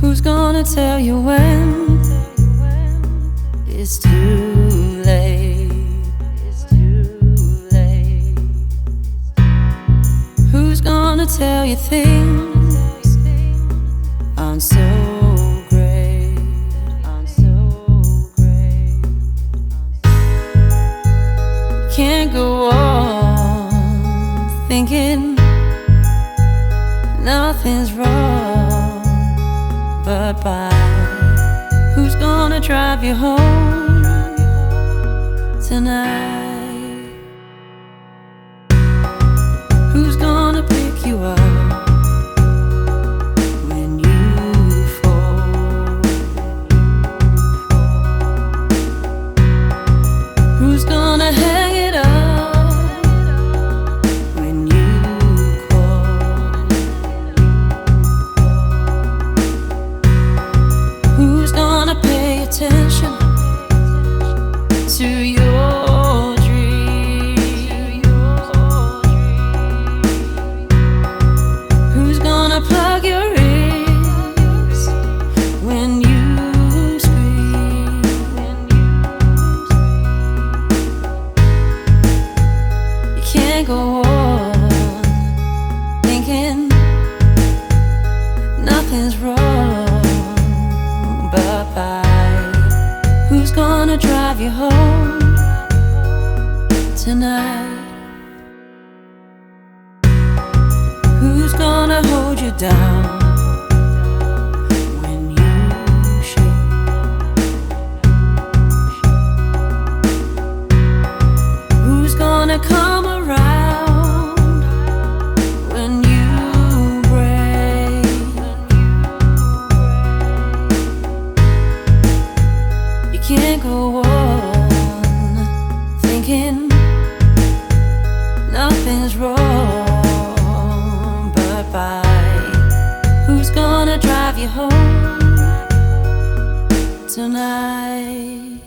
Who's gonna tell you when it's too late? It's too late. Who's gonna tell you things aren't so great? Aren't so great. Can't go on thinking nothing's wrong but by who's gonna drive you home attention to your dreams? Who's gonna plug your ears when you scream? You can't go on thinking nothing's wrong who's gonna drive you home tonight? Who's gonna hold you down go on thinking nothing's wrong but by who's gonna drive you home tonight.